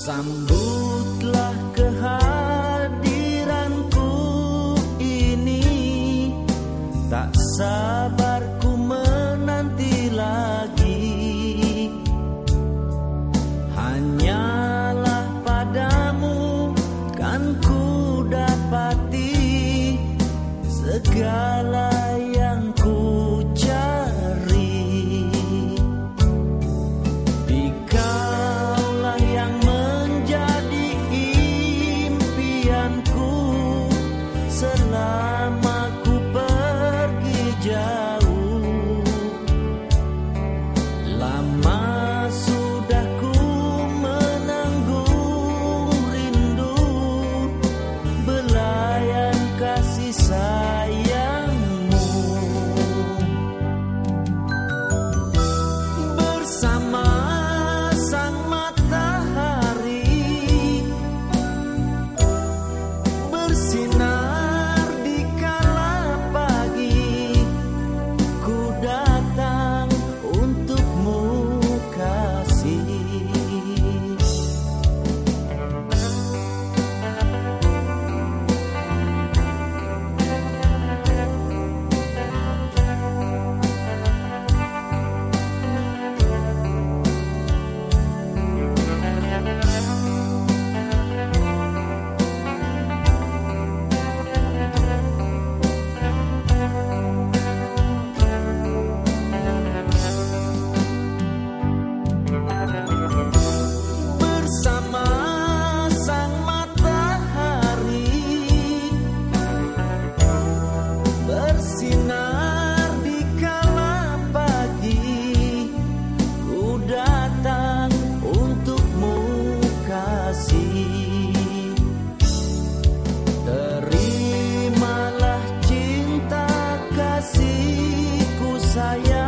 Sambutlah malaya kasihku sayang.